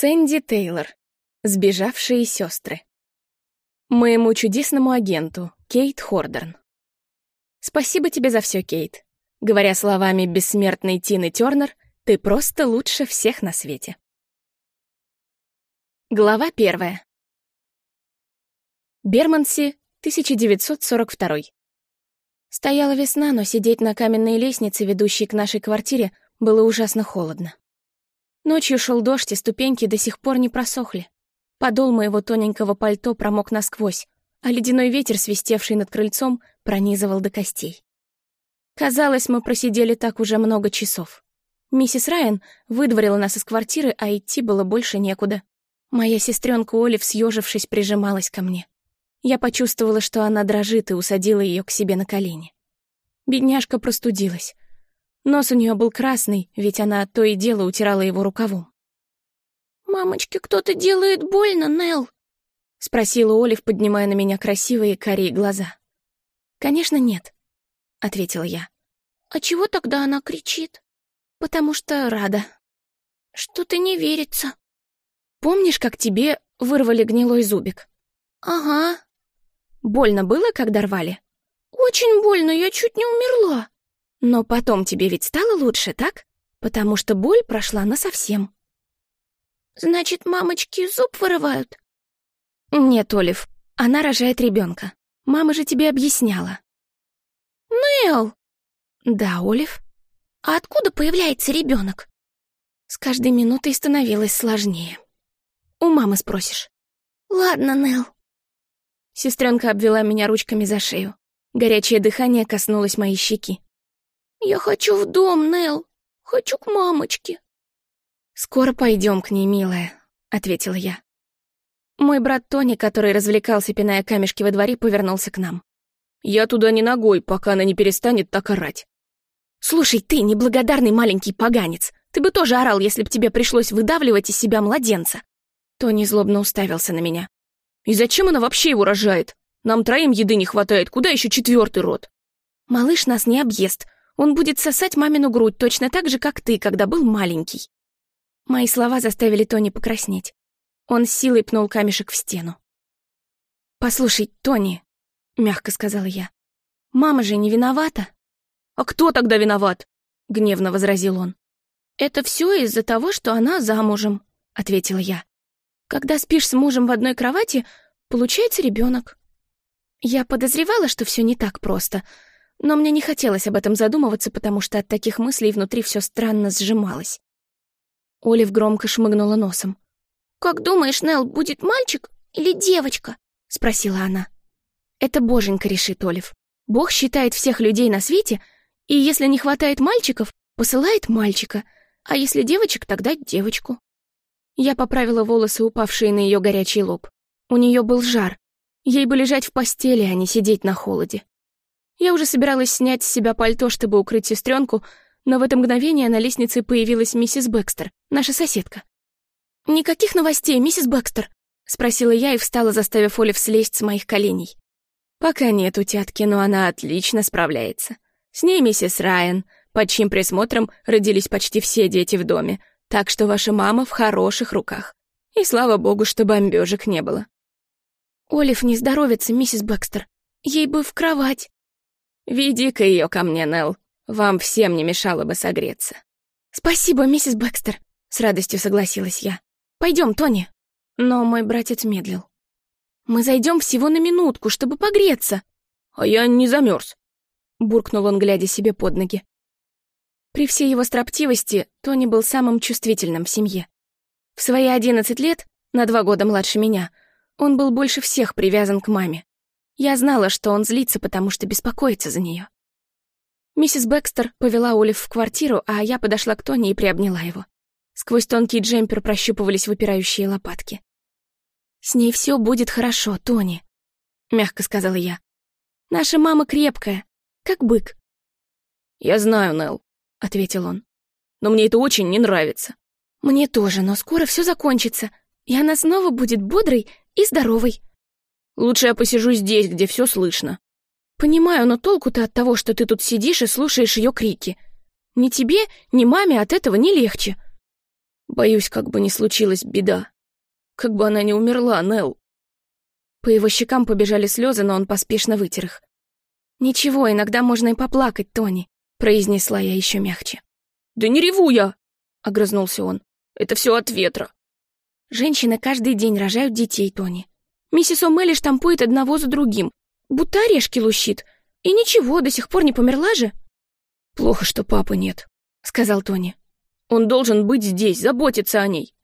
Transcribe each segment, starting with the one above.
Сэнди Тейлор. Сбежавшие сестры. Моему чудесному агенту, Кейт Хордерн. Спасибо тебе за все, Кейт. Говоря словами бессмертной Тины Тернер, ты просто лучше всех на свете. Глава первая. Берманси, 1942. Стояла весна, но сидеть на каменной лестнице, ведущей к нашей квартире, было ужасно холодно. Ночью шел дождь, и ступеньки до сих пор не просохли. Подол моего тоненького пальто промок насквозь, а ледяной ветер, свистевший над крыльцом, пронизывал до костей. Казалось, мы просидели так уже много часов. Миссис Райан выдворила нас из квартиры, а идти было больше некуда. Моя сестренка Олив, съежившись, прижималась ко мне. Я почувствовала, что она дрожит, и усадила ее к себе на колени. Бедняжка простудилась. Нос у нее был красный, ведь она то и дело утирала его рукавом. «Мамочке кто-то делает больно, Нелл?» — спросила Олив, поднимая на меня красивые карие глаза. «Конечно, нет», — ответила я. «А чего тогда она кричит?» «Потому что рада». «Что-то не верится». «Помнишь, как тебе вырвали гнилой зубик?» «Ага». «Больно было, когда рвали?» «Очень больно, я чуть не умерла». Но потом тебе ведь стало лучше, так? Потому что боль прошла насовсем. Значит, мамочки зуб вырывают? Нет, Олив, она рожает ребенка. Мама же тебе объясняла. Нел! Да, Олив. А откуда появляется ребенок? С каждой минутой становилось сложнее. У мамы спросишь. Ладно, Нел. Сестренка обвела меня ручками за шею. Горячее дыхание коснулось моей щеки. «Я хочу в дом, Нел. Хочу к мамочке». «Скоро пойдем к ней, милая», — ответила я. Мой брат Тони, который развлекался, пиная камешки во дворе, повернулся к нам. «Я туда не ногой, пока она не перестанет так орать». «Слушай, ты, неблагодарный маленький поганец, ты бы тоже орал, если бы тебе пришлось выдавливать из себя младенца». Тони злобно уставился на меня. «И зачем она вообще его рожает? Нам троим еды не хватает, куда еще четвертый род?» «Малыш нас не объест, он будет сосать мамину грудь точно так же, как ты, когда был маленький». Мои слова заставили Тони покраснеть. Он силой пнул камешек в стену. «Послушай, Тони», — мягко сказала я, — «мама же не виновата». «А кто тогда виноват?» — гневно возразил он. «Это все из-за того, что она замужем», — ответила я. «Когда спишь с мужем в одной кровати, получается ребенок». Я подозревала, что все не так просто — но мне не хотелось об этом задумываться, потому что от таких мыслей внутри все странно сжималось. Олив громко шмыгнула носом. «Как думаешь, Нелл, будет мальчик или девочка?» — спросила она. «Это боженька решит, Олив. Бог считает всех людей на свете, и если не хватает мальчиков, посылает мальчика, а если девочек, тогда девочку». Я поправила волосы, упавшие на ее горячий лоб. У нее был жар. Ей бы лежать в постели, а не сидеть на холоде. Я уже собиралась снять с себя пальто, чтобы укрыть сестренку, но в это мгновение на лестнице появилась миссис Бэкстер, наша соседка. «Никаких новостей, миссис Бэкстер?» — спросила я и встала, заставив Олив слезть с моих коленей. «Пока нет утятки, но она отлично справляется. С ней миссис Райан, под чьим присмотром родились почти все дети в доме, так что ваша мама в хороших руках. И слава богу, что бомбежек не было». «Олив не здоровится, миссис Бэкстер. Ей бы в кровать». «Веди-ка ее ко мне, Нелл. Вам всем не мешало бы согреться». «Спасибо, миссис Бэкстер», — с радостью согласилась я. Пойдем, Тони». Но мой братец медлил. «Мы зайдем всего на минутку, чтобы погреться». «А я не замерз», — буркнул он, глядя себе под ноги. При всей его строптивости Тони был самым чувствительным в семье. В свои одиннадцать лет, на два года младше меня, он был больше всех привязан к маме. Я знала, что он злится, потому что беспокоится за нее. Миссис Бэкстер повела Олив в квартиру, а я подошла к Тони и приобняла его. Сквозь тонкий джемпер прощупывались выпирающие лопатки. «С ней все будет хорошо, Тони», — мягко сказала я. «Наша мама крепкая, как бык». «Я знаю, Нелл», — ответил он. «Но мне это очень не нравится». «Мне тоже, но скоро все закончится, и она снова будет бодрой и здоровой». Лучше я посижу здесь, где все слышно. Понимаю, но толку-то от того, что ты тут сидишь и слушаешь ее крики. Ни тебе, ни маме от этого не легче. Боюсь, как бы не случилась беда. Как бы она не умерла, Нелл. По его щекам побежали слезы, но он поспешно вытер их. «Ничего, иногда можно и поплакать, Тони», — произнесла я еще мягче. «Да не реву я!» — огрызнулся он. «Это все от ветра». Женщины каждый день рожают детей, Тони. Миссис О'Мелли штампует одного за другим, будто орешки лущит. И ничего, до сих пор не померла же. «Плохо, что папы нет», — сказал Тони. «Он должен быть здесь, заботиться о ней».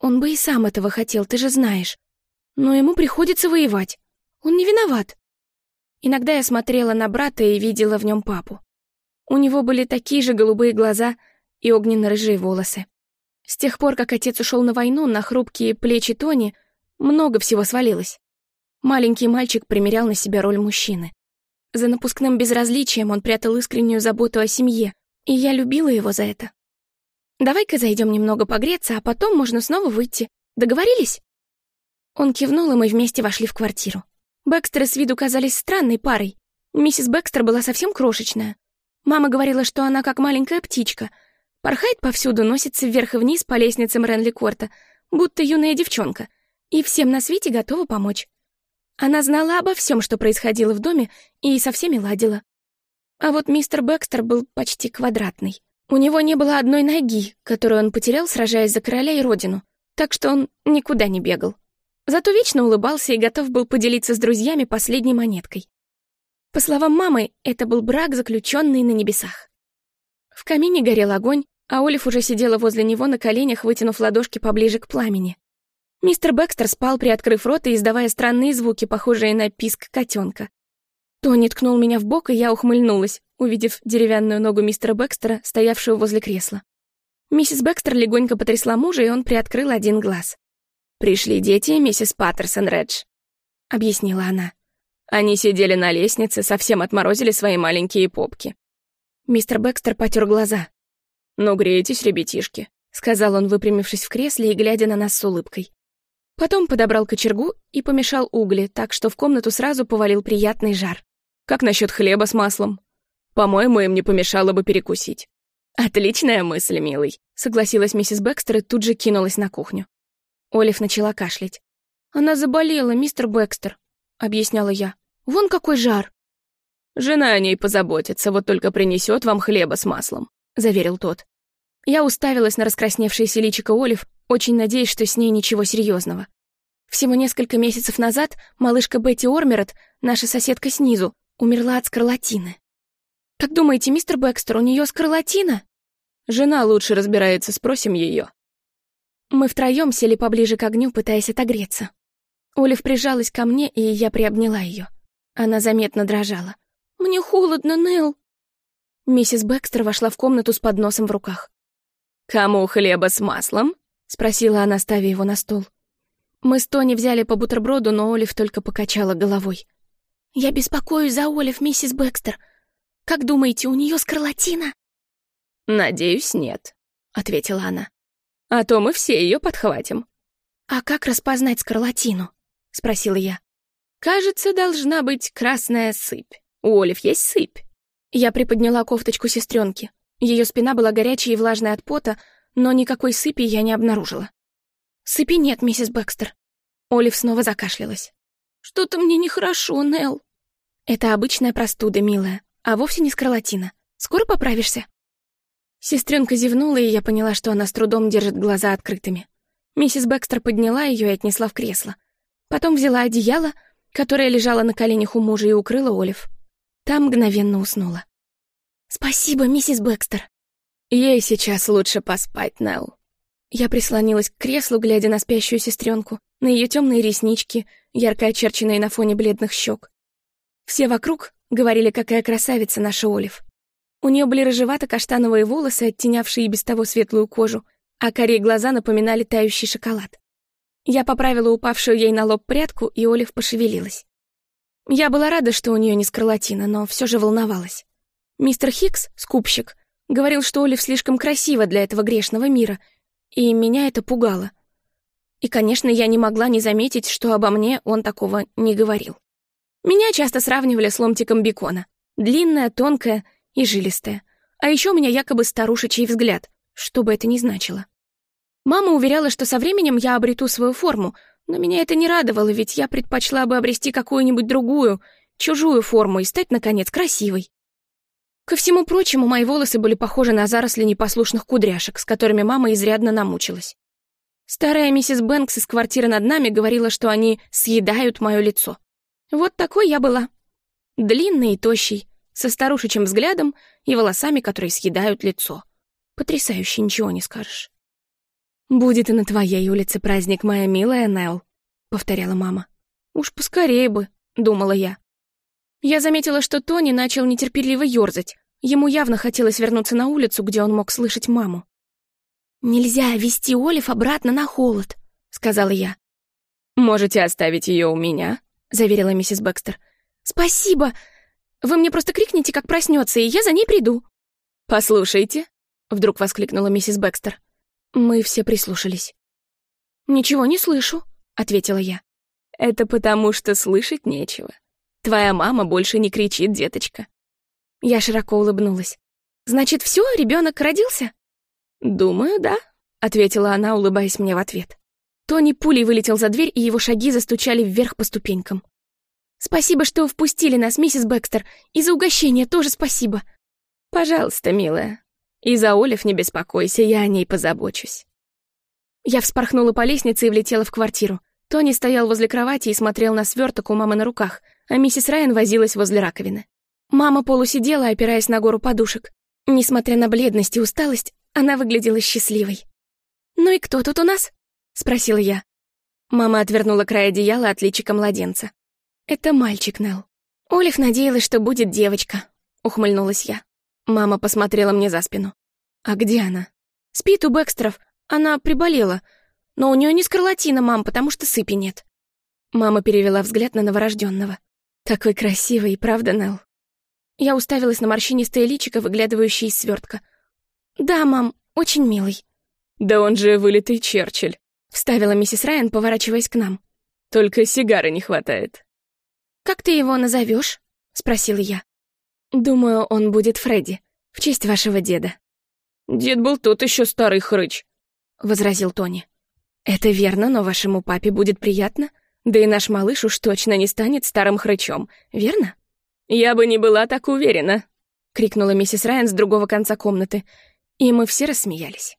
Он бы и сам этого хотел, ты же знаешь. Но ему приходится воевать. Он не виноват. Иногда я смотрела на брата и видела в нем папу. У него были такие же голубые глаза и огненно-рыжие волосы. С тех пор, как отец ушел на войну, на хрупкие плечи Тони много всего свалилось. Маленький мальчик примерял на себя роль мужчины. За напускным безразличием он прятал искреннюю заботу о семье, и я любила его за это. «Давай-ка зайдем немного погреться, а потом можно снова выйти. Договорились?» Он кивнул, и мы вместе вошли в квартиру. Бэкстеры с виду казались странной парой. Миссис Бэкстер была совсем крошечная. Мама говорила, что она как маленькая птичка. Порхает повсюду, носится вверх и вниз по лестницам Ренли Корта, будто юная девчонка, и всем на свете готова помочь. Она знала обо всем, что происходило в доме, и со всеми ладила. А вот мистер Бэкстер был почти квадратный. У него не было одной ноги, которую он потерял, сражаясь за короля и родину, так что он никуда не бегал. Зато вечно улыбался и готов был поделиться с друзьями последней монеткой. По словам мамы, это был брак, заключенный на небесах. В камине горел огонь, а Олив уже сидела возле него на коленях, вытянув ладошки поближе к пламени. Мистер Бэкстер спал, приоткрыв рот и издавая странные звуки, похожие на писк котенка. Тони ткнул меня в бок, и я ухмыльнулась, увидев деревянную ногу мистера Бэкстера, стоявшую возле кресла. Миссис Бэкстер легонько потрясла мужа, и он приоткрыл один глаз. «Пришли дети, миссис Паттерсон Редж», — объяснила она. Они сидели на лестнице, совсем отморозили свои маленькие попки. Мистер Бэкстер потер глаза. «Ну, греетесь, ребятишки», — сказал он, выпрямившись в кресле и глядя на нас с улыбкой. Потом подобрал кочергу и помешал угли, так что в комнату сразу повалил приятный жар. «Как насчет хлеба с маслом? По-моему, им не помешало бы перекусить». «Отличная мысль, милый», — согласилась миссис Бэкстер и тут же кинулась на кухню. Олив начала кашлять. «Она заболела, мистер Бэкстер», — объясняла я. «Вон какой жар!» «Жена о ней позаботится, вот только принесет вам хлеба с маслом», — заверил тот. Я уставилась на раскрасневшееся личико Олив, очень надеясь, что с ней ничего серьезного. Всего несколько месяцев назад малышка Бетти Ормерет, наша соседка снизу, умерла от скарлатины. «Как думаете, мистер Бэкстер, у нее скарлатина?» «Жена лучше разбирается, спросим ее. Мы втроем сели поближе к огню, пытаясь отогреться. Олив прижалась ко мне, и я приобняла ее. Она заметно дрожала. «Мне холодно, Нелл!» Миссис Бэкстер вошла в комнату с подносом в руках. «Кому хлеба с маслом?» — спросила она, ставя его на стол. Мы с Тони взяли по бутерброду, но Олив только покачала головой. «Я беспокоюсь за Олив, миссис Бэкстер. Как думаете, у нее скарлатина?» «Надеюсь, нет», — ответила она. «А то мы все ее подхватим». «А как распознать скарлатину?» — спросила я. «Кажется, должна быть красная сыпь. У Олив есть сыпь». Я приподняла кофточку сестренки. Ее спина была горячей и влажной от пота, но никакой сыпи я не обнаружила. «Сыпи нет, миссис Бэкстер». Олив снова закашлялась. «Что-то мне нехорошо, Нелл». «Это обычная простуда, милая, а вовсе не скарлатина. Скоро поправишься?» Сестренка зевнула, и я поняла, что она с трудом держит глаза открытыми. Миссис Бэкстер подняла ее и отнесла в кресло. Потом взяла одеяло, которое лежало на коленях у мужа, и укрыла Олив. Там мгновенно уснула. «Спасибо, миссис Бэкстер», Ей сейчас лучше поспать, Нелл. Я прислонилась к креслу, глядя на спящую сестренку, на ее темные реснички, ярко очерченные на фоне бледных щек. Все вокруг говорили, какая красавица наша Олив. У нее были рыжевато-каштановые волосы, оттенявшие и без того светлую кожу, а карие глаза напоминали тающий шоколад. Я поправила упавшую ей на лоб прядку, и Олив пошевелилась. Я была рада, что у нее не скарлатина, но все же волновалась. Мистер Хикс, скупщик, Говорил, что Олив слишком красива для этого грешного мира, и меня это пугало. И, конечно, я не могла не заметить, что обо мне он такого не говорил. Меня часто сравнивали с ломтиком бекона. Длинная, тонкая и жилистая. А еще у меня якобы старушечий взгляд, что бы это ни значило. Мама уверяла, что со временем я обрету свою форму, но меня это не радовало, ведь я предпочла бы обрести какую-нибудь другую, чужую форму и стать, наконец, красивой. Ко всему прочему, мои волосы были похожи на заросли непослушных кудряшек, с которыми мама изрядно намучилась. Старая миссис Бэнкс из квартиры над нами говорила, что они съедают мое лицо. Вот такой я была. Длинный и тощий, со старушечьим взглядом и волосами, которые съедают лицо. Потрясающе, ничего не скажешь. «Будет и на твоей улице праздник, моя милая Нелл», — повторяла мама. «Уж поскорее бы», — думала я. Я заметила, что Тони начал нетерпеливо ёрзать. Ему явно хотелось вернуться на улицу, где он мог слышать маму. «Нельзя вести Олив обратно на холод», — сказала я. «Можете оставить ее у меня», — заверила миссис Бэкстер. «Спасибо. Вы мне просто крикните, как проснется, и я за ней приду». «Послушайте», — вдруг воскликнула миссис Бэкстер. Мы все прислушались. «Ничего не слышу», — ответила я. «Это потому, что слышать нечего. Твоя мама больше не кричит, деточка». Я широко улыбнулась. «Значит, все, ребенок родился?» «Думаю, да», — ответила она, улыбаясь мне в ответ. Тони пулей вылетел за дверь, и его шаги застучали вверх по ступенькам. «Спасибо, что впустили нас, миссис Бэкстер, и за угощение тоже спасибо». «Пожалуйста, милая. И за Олив не беспокойся, я о ней позабочусь». Я вспорхнула по лестнице и влетела в квартиру. Тони стоял возле кровати и смотрел на сверток у мамы на руках, а миссис Райан возилась возле раковины. Мама полусидела, опираясь на гору подушек. Несмотря на бледность и усталость, она выглядела счастливой. «Ну и кто тут у нас?» — спросила я. Мама отвернула край одеяла от личика младенца. «Это мальчик, Нелл. Олив надеялась, что будет девочка», — ухмыльнулась я. Мама посмотрела мне за спину. «А где она?» «Спит у Бэкстеров. Она приболела. Но у нее не скарлатина, мам, потому что сыпи нет». Мама перевела взгляд на новорожденного. «Такой красивый, правда, Нелл?» Я уставилась на морщинистое личико, выглядывающее из свертка. «Да, мам, очень милый». «Да он же вылитый Черчилль», — вставила миссис Райан, поворачиваясь к нам. «Только сигары не хватает». «Как ты его назовешь? спросила я. «Думаю, он будет Фредди, в честь вашего деда». «Дед был тот еще старый хрыч», — возразил Тони. «Это верно, но вашему папе будет приятно. Да и наш малыш уж точно не станет старым хрычом, верно?» «Я бы не была так уверена», — крикнула миссис Райан с другого конца комнаты, и мы все рассмеялись.